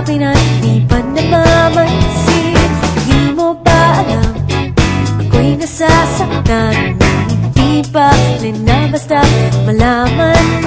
akin at di pa namamansin. Di mo pa alam, ako'y nasasaktan. Hindi pa rin na basta malaman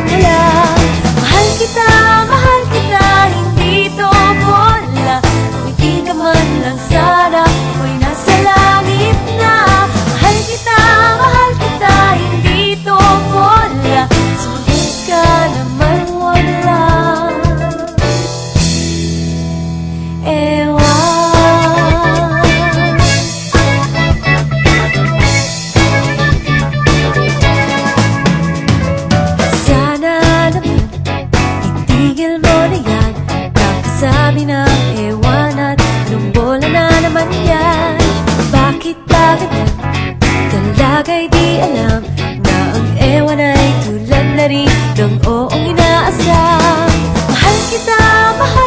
sabi ng ewan at Anong bola na naman yan? Bakit ba ganyan? Talaga'y di alam Na ang ewan ay tulad na rin Ng oong inaasam Mahal kita, mahal